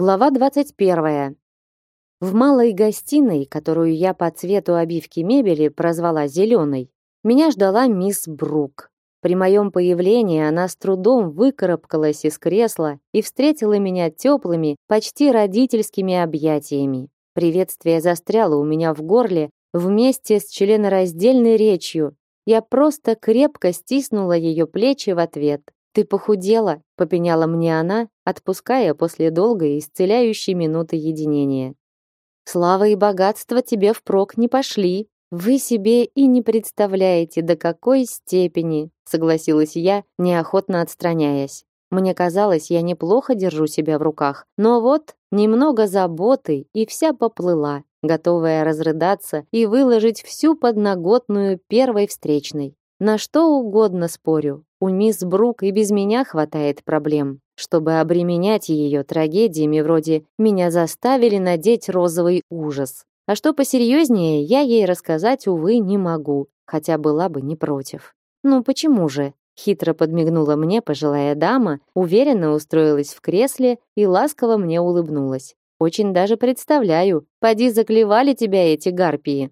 Глава 21. В малой гостиной, которую я по цвету обивки мебели прозвала зеленой, меня ждала мисс Брук. При моем появлении она с трудом выкарабкалась из кресла и встретила меня теплыми, почти родительскими объятиями. Приветствие застряло у меня в горле вместе с членораздельной речью. Я просто крепко стиснула ее плечи в ответ. «Ты похудела», — попеняла мне она, отпуская после долгой исцеляющей минуты единения. «Слава и богатство тебе впрок не пошли. Вы себе и не представляете, до какой степени», — согласилась я, неохотно отстраняясь. Мне казалось, я неплохо держу себя в руках, но вот немного заботы и вся поплыла, готовая разрыдаться и выложить всю подноготную первой встречной. На что угодно спорю. У мисс Брук и без меня хватает проблем, чтобы обременять ее трагедиями вроде «меня заставили надеть розовый ужас». А что посерьезнее, я ей рассказать, увы, не могу, хотя была бы не против. Ну почему же? Хитро подмигнула мне пожилая дама, уверенно устроилась в кресле и ласково мне улыбнулась. Очень даже представляю, поди заклевали тебя эти гарпии.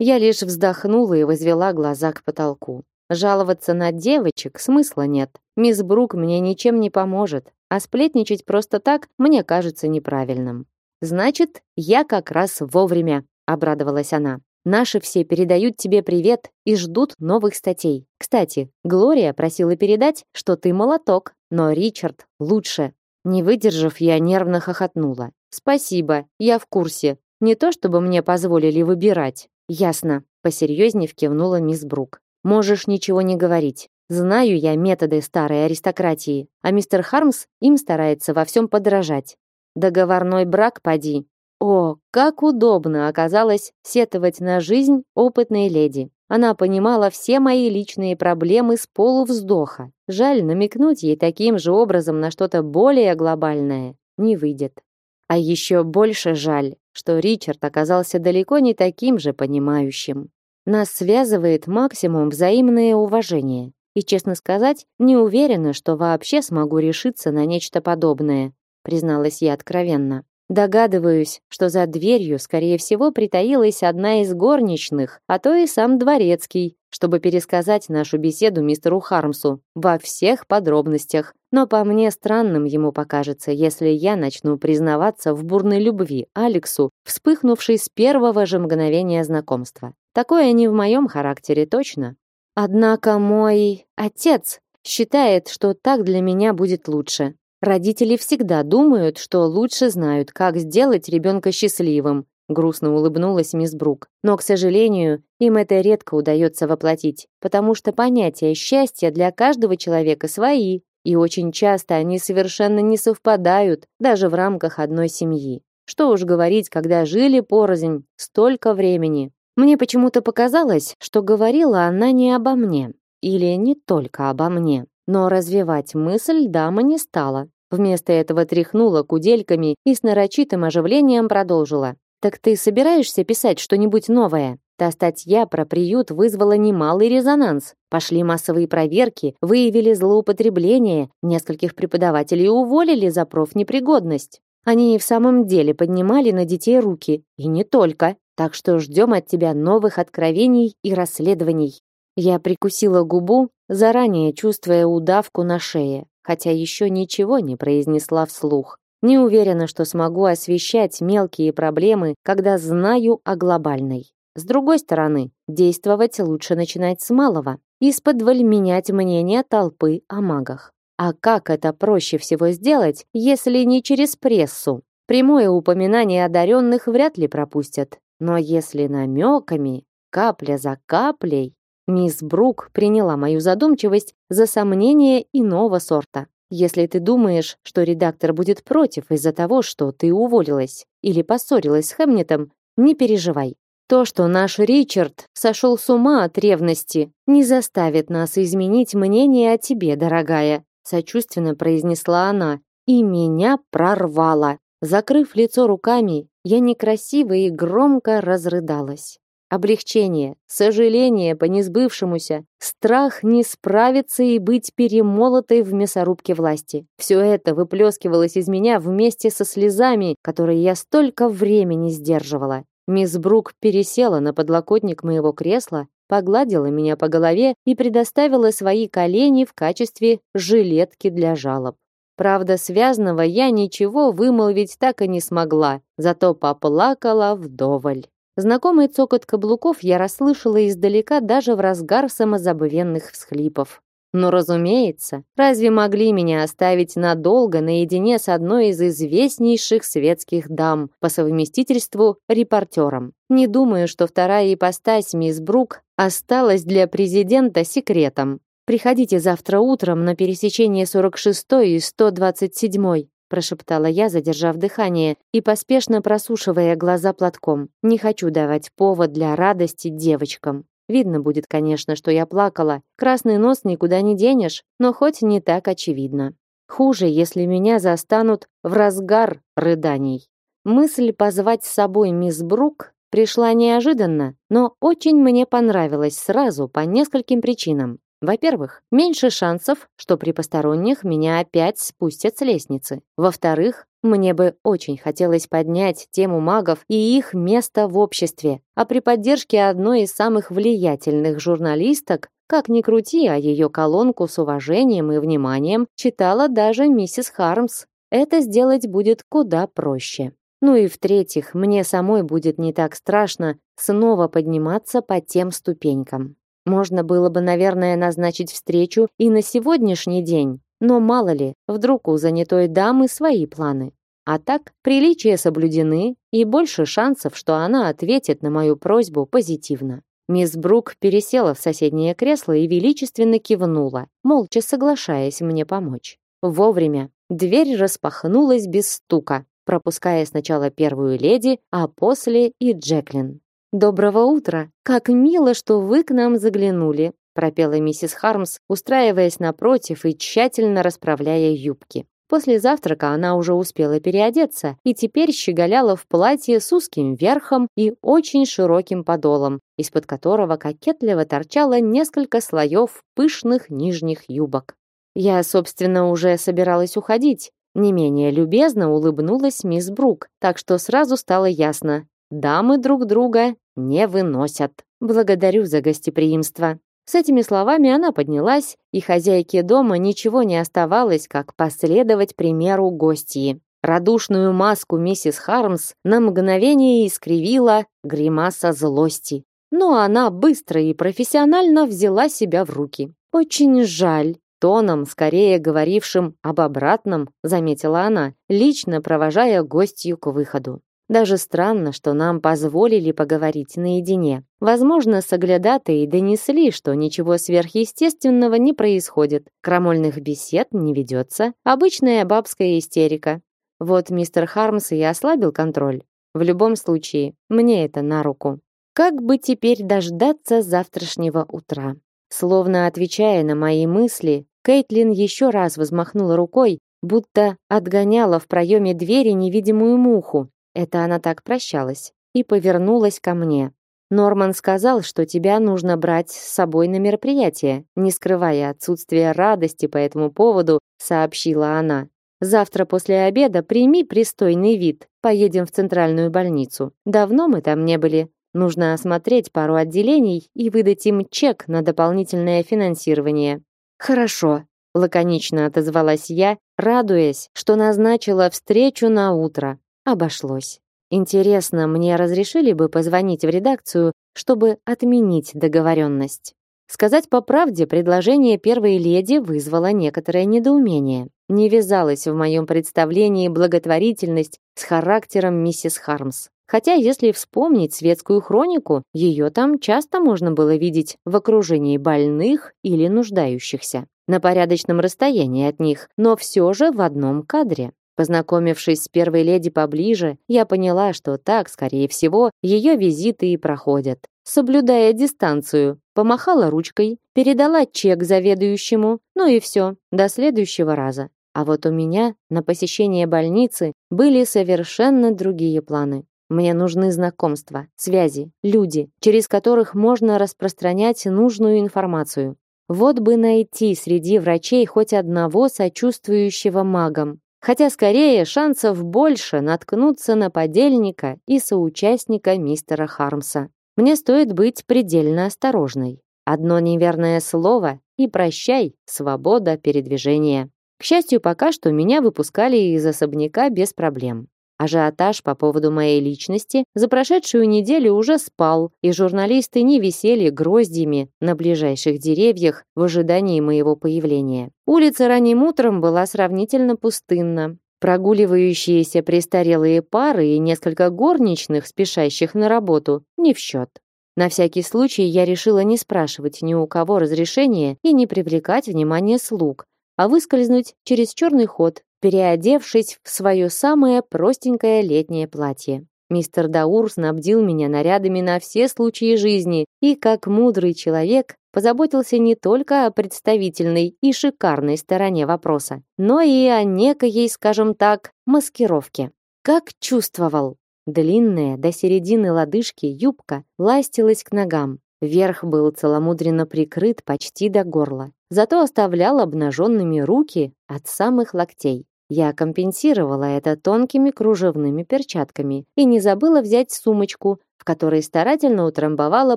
Я лишь вздохнула и возвела глаза к потолку. Жаловаться на девочек смысла нет. Мисс Брук мне ничем не поможет, а сплетничать просто так мне кажется неправильным. Значит, я как раз вовремя, обрадовалась она. Наши все передают тебе привет и ждут новых статей. Кстати, Глория просила передать, что ты молоток, но Ричард лучше. Не выдержав, я нервно хохотнула. Спасибо, я в курсе. Не то чтобы мне позволили выбирать. Ясно, посерьезнее кивнула мисс Брук. Можешь ничего не говорить. Знаю я методы старой аристократии, а мистер Хармс им старается во всем подражать. Договорной брак поди. О, как удобно оказалось сетовать на жизнь опытной леди. Она понимала все мои личные проблемы с полувздоха. Жаль, намекнуть ей таким же образом на что-то более глобальное не выйдет. А еще больше жаль, что Ричард оказался далеко не таким же понимающим. Нас связывает максимум взаимное уважение. И, честно сказать, не уверена, что вообще смогу решиться на нечто подобное, призналась я откровенно. Догадываюсь, что за дверью, скорее всего, притаилась одна из горничных, а то и сам дворецкий, чтобы пересказать нашу беседу мистеру Хармсу во всех подробностях. Но по мне странным ему покажется, если я начну признаваться в бурной любви Алексу, вспыхнувшей с первого же мгновения знакомства. Такое не в моем характере точно. Однако мой отец считает, что так для меня будет лучше. Родители всегда думают, что лучше знают, как сделать ребенка счастливым, грустно улыбнулась мисс Брук. Но, к сожалению, им это редко удается воплотить, потому что понятия счастья для каждого человека свои, и очень часто они совершенно не совпадают даже в рамках одной семьи. Что уж говорить, когда жили порознь столько времени. Мне почему-то показалось, что говорила она не обо мне, или не только обо мне. Но развивать мысль дама не стала. Вместо этого тряхнула кудельками и с нарочитым оживлением продолжила. «Так ты собираешься писать что-нибудь новое?» Та статья про приют вызвала немалый резонанс. Пошли массовые проверки, выявили злоупотребление, нескольких преподавателей уволили за профнепригодность. Они и в самом деле поднимали на детей руки. И не только. Так что ждем от тебя новых откровений и расследований. Я прикусила губу, заранее чувствуя удавку на шее хотя еще ничего не произнесла вслух. Не уверена, что смогу освещать мелкие проблемы, когда знаю о глобальной. С другой стороны, действовать лучше начинать с малого, из-под менять мнение толпы о магах. А как это проще всего сделать, если не через прессу? Прямое упоминание одаренных вряд ли пропустят. Но если намеками, капля за каплей, Мисс Брук приняла мою задумчивость за сомнение иного сорта. Если ты думаешь, что редактор будет против из-за того, что ты уволилась или поссорилась с Хэмнетом, не переживай. То, что наш Ричард сошел с ума от ревности, не заставит нас изменить мнение о тебе, дорогая, сочувственно произнесла она, и меня прорвало. Закрыв лицо руками, я некрасиво и громко разрыдалась. облегчение, сожаление по несбывшемуся, страх не справиться и быть перемолотой в мясорубке власти. Все это выплескивалось из меня вместе со слезами, которые я столько времени сдерживала. Мисс Брук пересела на подлокотник моего кресла, погладила меня по голове и предоставила свои колени в качестве жилетки для жалоб. Правда, связанного я ничего вымолвить так и не смогла, зато поплакала вдоволь. Знакомый цокот каблуков я расслышала издалека даже в разгар самозабвенных всхлипов. Но, разумеется, разве могли меня оставить надолго наедине с одной из известнейших светских дам, по совместительству репортером? Не думаю, что вторая ипостась мисс Брук осталась для президента секретом. Приходите завтра утром на пересечение 46 и 127 прошептала я, задержав дыхание и поспешно просушивая глаза платком. Не хочу давать повод для радости девочкам. Видно будет, конечно, что я плакала. Красный нос никуда не денешь, но хоть не так очевидно. Хуже, если меня застанут в разгар рыданий. Мысль позвать с собой мисс Брук пришла неожиданно, но очень мне понравилась сразу по нескольким причинам. Во-первых, меньше шансов, что при посторонних меня опять спустят с лестницы. Во-вторых, мне бы очень хотелось поднять тему магов и их место в обществе. А при поддержке одной из самых влиятельных журналисток, как ни крути, а ее колонку с уважением и вниманием читала даже миссис Хармс. Это сделать будет куда проще. Ну и в-третьих, мне самой будет не так страшно снова подниматься по тем ступенькам. Можно было бы, наверное, назначить встречу и на сегодняшний день, но мало ли, вдруг у занятой дамы свои планы. А так, приличия соблюдены, и больше шансов, что она ответит на мою просьбу позитивно. Мисс Брук пересела в соседнее кресло и величественно кивнула, молча соглашаясь мне помочь. Вовремя дверь распахнулась без стука, пропуская сначала первую леди, а после и Джеклин. Доброго утра. Как мило, что вы к нам заглянули, пропела миссис Хармс, устраиваясь напротив и тщательно расправляя юбки. После завтрака она уже успела переодеться и теперь щеголяла в платье с узким верхом и очень широким подолом, из-под которого кокетливо торчало несколько слоев пышных нижних юбок. Я, собственно, уже собиралась уходить. Не менее любезно улыбнулась мисс Брук, так что сразу стало ясно, дамы друг друга не выносят. Благодарю за гостеприимство. С этими словами она поднялась, и хозяйке дома ничего не оставалось, как последовать примеру гостьи. Радушную маску миссис Хармс на мгновение искривила гримаса злости. Но она быстро и профессионально взяла себя в руки. Очень жаль, тоном, скорее говорившим об обратном, заметила она, лично провожая гостью к выходу. Даже странно, что нам позволили поговорить наедине. Возможно, соглядатые донесли, что ничего сверхъестественного не происходит. Крамольных бесед не ведется. Обычная бабская истерика. Вот мистер Хармс и ослабил контроль. В любом случае, мне это на руку. Как бы теперь дождаться завтрашнего утра? Словно отвечая на мои мысли, Кейтлин еще раз взмахнула рукой, будто отгоняла в проеме двери невидимую муху, это она так прощалась и повернулась ко мне. Норман сказал, что тебя нужно брать с собой на мероприятие, не скрывая отсутствия радости по этому поводу, сообщила она. Завтра после обеда прими пристойный вид. Поедем в центральную больницу. Давно мы там не были. Нужно осмотреть пару отделений и выдать им чек на дополнительное финансирование. Хорошо, лаконично отозвалась я, радуясь, что назначила встречу на утро. Обошлось. Интересно, мне разрешили бы позвонить в редакцию, чтобы отменить договоренность. Сказать по правде, предложение первой леди вызвало некоторое недоумение. Не вязалось в моем представлении благотворительность с характером миссис Хармс. Хотя, если вспомнить светскую хронику, ее там часто можно было видеть в окружении больных или нуждающихся, на порядочном расстоянии от них, но все же в одном кадре. Познакомившись с первой леди поближе, я поняла, что так, скорее всего, ее визиты и проходят. Соблюдая дистанцию, помахала ручкой, передала чек заведующему, ну и все, до следующего раза. А вот у меня на посещение больницы были совершенно другие планы. Мне нужны знакомства, связи, люди, через которых можно распространять нужную информацию. Вот бы найти среди врачей хоть одного сочувствующего магам. Хотя скорее шансов больше наткнуться на подельника и соучастника мистера Хармса. Мне стоит быть предельно осторожной. Одно неверное слово и прощай, свобода передвижения. К счастью, пока что меня выпускали из особняка без проблем. Ажиотаж по поводу моей личности за прошедшую неделю уже спал, и журналисты не висели гроздьями на ближайших деревьях в ожидании моего появления. Улица ранним утром была сравнительно пустынна. Прогуливающиеся престарелые пары и несколько горничных, спешащих на работу, не в счет. На всякий случай я решила не спрашивать ни у кого разрешения и не привлекать внимание слуг, а выскользнуть через черный ход, переодевшись в свое самое простенькое летнее платье. Мистер Даур снабдил меня нарядами на все случаи жизни и, как мудрый человек, позаботился не только о представительной и шикарной стороне вопроса, но и о некой, скажем так, маскировке. Как чувствовал. Длинная до середины лодыжки юбка ластилась к ногам. Верх был целомудренно прикрыт почти до горла, зато оставлял обнаженными руки от самых локтей. Я компенсировала это тонкими кружевными перчатками и не забыла взять сумочку, в которой старательно утрамбовала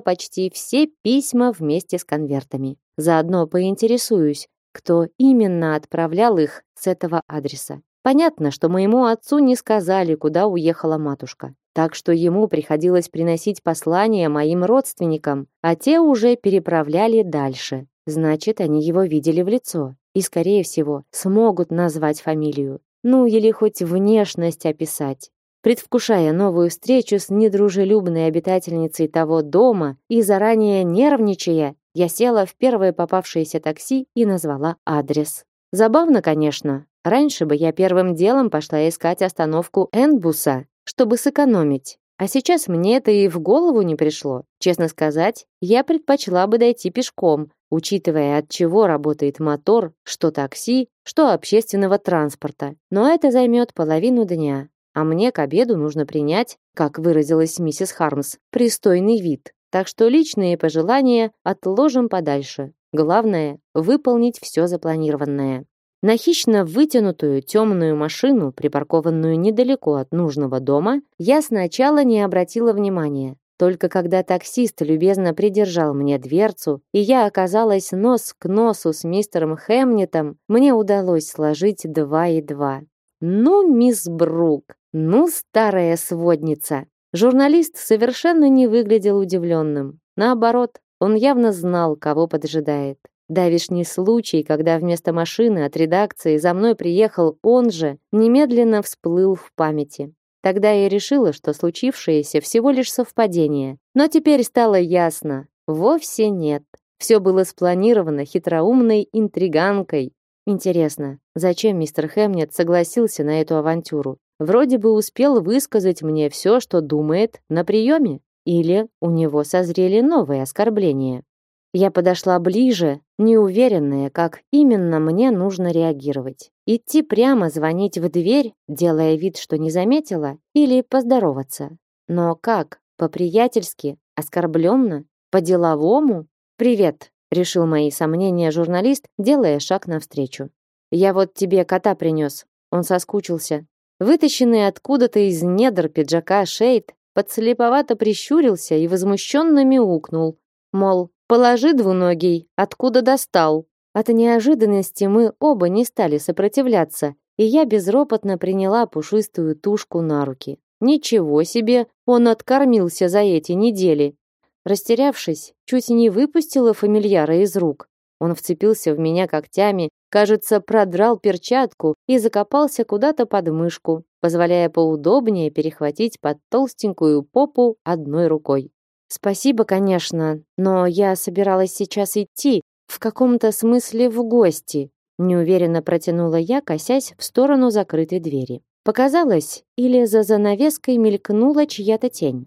почти все письма вместе с конвертами. Заодно поинтересуюсь, кто именно отправлял их с этого адреса. Понятно, что моему отцу не сказали, куда уехала матушка. Так что ему приходилось приносить послания моим родственникам, а те уже переправляли дальше. Значит, они его видели в лицо и, скорее всего, смогут назвать фамилию. Ну или хоть внешность описать. Предвкушая новую встречу с недружелюбной обитательницей того дома и заранее нервничая, я села в первое попавшееся такси и назвала адрес. Забавно, конечно. Раньше бы я первым делом пошла искать остановку Энбуса, чтобы сэкономить. А сейчас мне это и в голову не пришло. Честно сказать, я предпочла бы дойти пешком, учитывая, от чего работает мотор, что такси, что общественного транспорта. Но это займет половину дня, а мне к обеду нужно принять, как выразилась миссис Хармс, пристойный вид. Так что личные пожелания отложим подальше. Главное – выполнить все запланированное. На хищно вытянутую темную машину, припаркованную недалеко от нужного дома, я сначала не обратила внимания. Только когда таксист любезно придержал мне дверцу, и я оказалась нос к носу с мистером Хемнетом, мне удалось сложить два и два. Ну, мисс Брук, ну, старая сводница. Журналист совершенно не выглядел удивленным. Наоборот, он явно знал, кого поджидает. Давишний случай, когда вместо машины от редакции за мной приехал он же, немедленно всплыл в памяти. Тогда я решила, что случившееся всего лишь совпадение. Но теперь стало ясно. Вовсе нет. Все было спланировано хитроумной интриганкой. Интересно, зачем мистер Хемнет согласился на эту авантюру? Вроде бы успел высказать мне все, что думает, на приеме. Или у него созрели новые оскорбления. Я подошла ближе, неуверенная, как именно мне нужно реагировать. Идти прямо звонить в дверь, делая вид, что не заметила, или поздороваться. Но как? По-приятельски? Оскорбленно? По-деловому? «Привет», — решил мои сомнения журналист, делая шаг навстречу. «Я вот тебе кота принес». Он соскучился. Вытащенный откуда-то из недр пиджака Шейд подслеповато прищурился и возмущенно мяукнул. Мол, Положи двуногий, откуда достал. От неожиданности мы оба не стали сопротивляться, и я безропотно приняла пушистую тушку на руки. Ничего себе, он откормился за эти недели. Растерявшись, чуть не выпустила фамильяра из рук. Он вцепился в меня когтями, кажется, продрал перчатку и закопался куда-то под мышку, позволяя поудобнее перехватить под толстенькую попу одной рукой. Спасибо, конечно, но я собиралась сейчас идти, в каком-то смысле в гости, неуверенно протянула я, косясь в сторону закрытой двери. Показалось, или за занавеской мелькнула чья-то тень.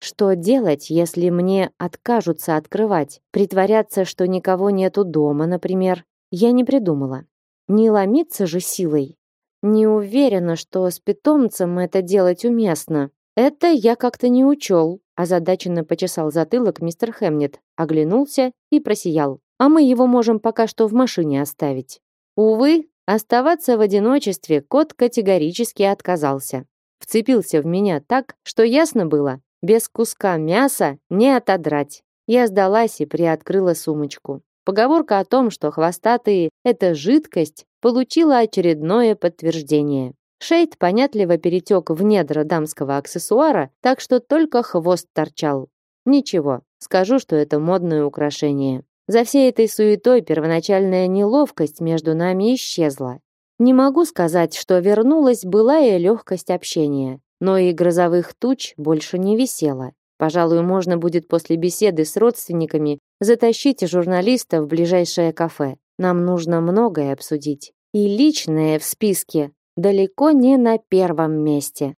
Что делать, если мне откажутся открывать? Притворяться, что никого нету дома, например, я не придумала. Не ломиться же силой. Не уверена, что с питомцем это делать уместно. Это я как-то не учел, озадаченно почесал затылок мистер Хемнет, оглянулся и просиял. А мы его можем пока что в машине оставить. Увы, оставаться в одиночестве кот категорически отказался. Вцепился в меня так, что ясно было, без куска мяса не отодрать. Я сдалась и приоткрыла сумочку. Поговорка о том, что хвостатые – это жидкость, получила очередное подтверждение. Шейд понятливо перетек в недра дамского аксессуара, так что только хвост торчал. Ничего, скажу, что это модное украшение. За всей этой суетой первоначальная неловкость между нами исчезла. Не могу сказать, что вернулась былая легкость общения, но и грозовых туч больше не висело. Пожалуй, можно будет после беседы с родственниками затащить журналиста в ближайшее кафе. Нам нужно многое обсудить. И личное в списке далеко не на первом месте.